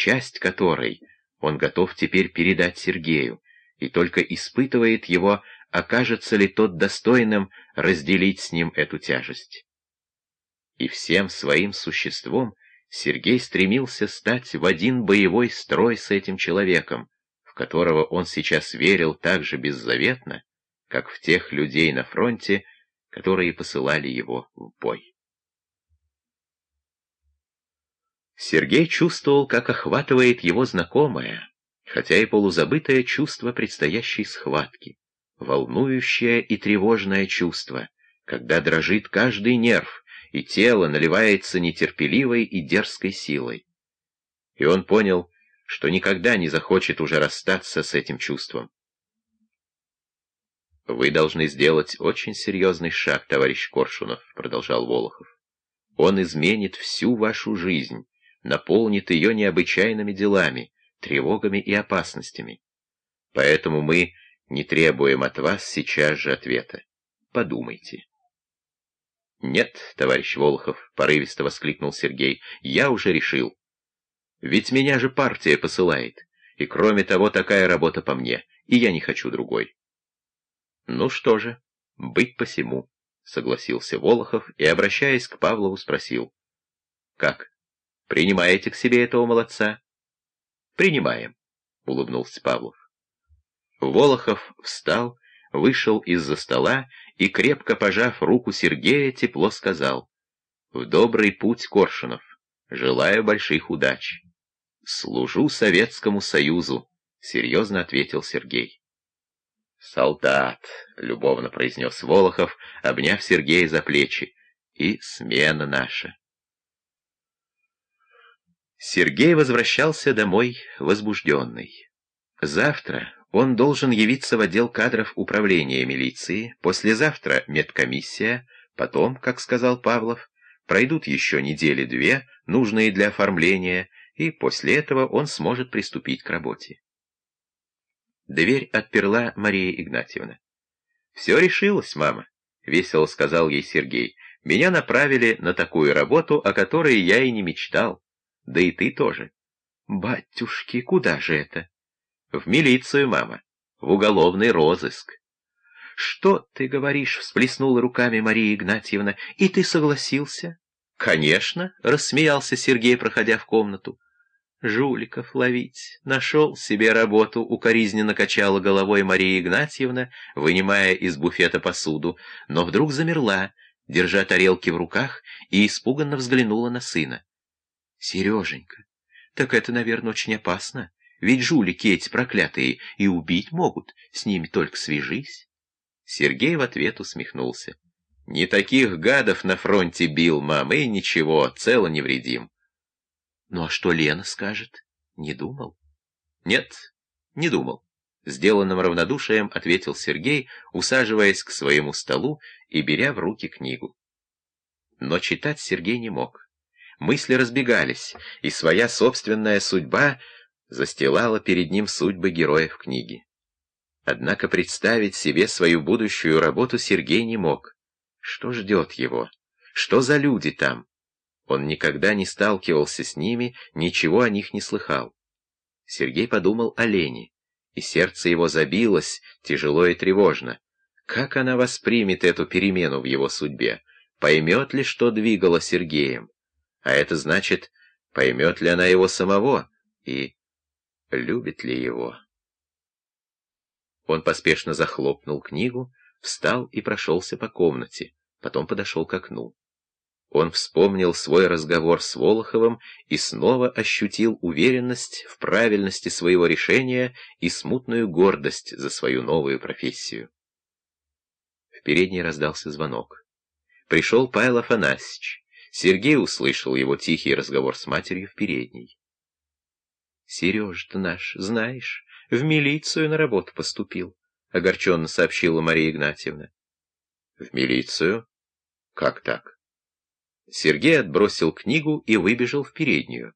часть которой он готов теперь передать Сергею, и только испытывает его, окажется ли тот достойным разделить с ним эту тяжесть. И всем своим существом Сергей стремился стать в один боевой строй с этим человеком, в которого он сейчас верил так же беззаветно, как в тех людей на фронте, которые посылали его в бой. Сергей чувствовал, как охватывает его знакомое, хотя и полузабытое чувство предстоящей схватки, волнующее и тревожное чувство, когда дрожит каждый нерв, и тело наливается нетерпеливой и дерзкой силой. И он понял, что никогда не захочет уже расстаться с этим чувством. «Вы должны сделать очень серьезный шаг, товарищ Коршунов», — продолжал Волохов. «Он изменит всю вашу жизнь, наполнит ее необычайными делами, тревогами и опасностями. Поэтому мы не требуем от вас сейчас же ответа. Подумайте». «Нет, товарищ Волохов», — порывисто воскликнул Сергей, — «я уже решил. Ведь меня же партия посылает, и кроме того такая работа по мне, и я не хочу другой». «Ну что же, быть посему», — согласился Волохов и, обращаясь к Павлову, спросил. «Как, принимаете к себе этого молодца?» «Принимаем», — улыбнулся Павлов. Волохов встал, вышел из-за стола и, крепко пожав руку Сергея, тепло сказал. «В добрый путь, Коршунов. Желаю больших удач». «Служу Советскому Союзу», — серьезно ответил Сергей. «Солдат», — любовно произнес Волохов, обняв Сергея за плечи, — «и смена наша». Сергей возвращался домой возбужденный. Завтра он должен явиться в отдел кадров управления милиции, послезавтра медкомиссия, потом, как сказал Павлов, пройдут еще недели две, нужные для оформления, и после этого он сможет приступить к работе. Дверь отперла Мария Игнатьевна. «Все решилось, мама», — весело сказал ей Сергей. «Меня направили на такую работу, о которой я и не мечтал. Да и ты тоже». «Батюшки, куда же это?» «В милицию, мама. В уголовный розыск». «Что ты говоришь?» — всплеснула руками Мария Игнатьевна. «И ты согласился?» «Конечно», — рассмеялся Сергей, проходя в комнату. Жуликов ловить. Нашел себе работу, укоризненно качала головой Мария Игнатьевна, вынимая из буфета посуду, но вдруг замерла, держа тарелки в руках, и испуганно взглянула на сына. «Сереженька, так это, наверное, очень опасно, ведь жулики эти проклятые и убить могут, с ними только свяжись». Сергей в ответ усмехнулся. «Не таких гадов на фронте бил, мама, и ничего, цело невредим». Ну а что Лена скажет? Не думал? Нет, не думал. Сделанным равнодушием ответил Сергей, усаживаясь к своему столу и беря в руки книгу. Но читать Сергей не мог. Мысли разбегались, и своя собственная судьба застилала перед ним судьбы героев книги. Однако представить себе свою будущую работу Сергей не мог. Что ждет его? Что за люди там? Он никогда не сталкивался с ними, ничего о них не слыхал. Сергей подумал о Лене, и сердце его забилось, тяжело и тревожно. Как она воспримет эту перемену в его судьбе? Поймет ли, что двигало Сергеем? А это значит, поймет ли она его самого и любит ли его? Он поспешно захлопнул книгу, встал и прошелся по комнате, потом подошел к окну. Он вспомнил свой разговор с Волоховым и снова ощутил уверенность в правильности своего решения и смутную гордость за свою новую профессию. В передней раздался звонок. Пришел Павел Афанасьевич. Сергей услышал его тихий разговор с матерью в передней. «Сережа-то наш, знаешь, в милицию на работу поступил», — огорченно сообщила Мария Игнатьевна. «В милицию? Как так?» Сергей отбросил книгу и выбежал в переднюю.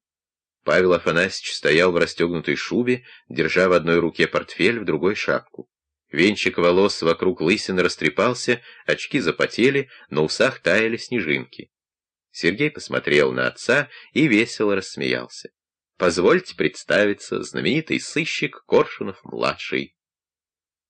Павел Афанасьевич стоял в расстегнутой шубе, держа в одной руке портфель, в другой шапку. Венчик волос вокруг лысины растрепался, очки запотели, на усах таяли снежинки. Сергей посмотрел на отца и весело рассмеялся. «Позвольте представиться, знаменитый сыщик Коршунов-младший».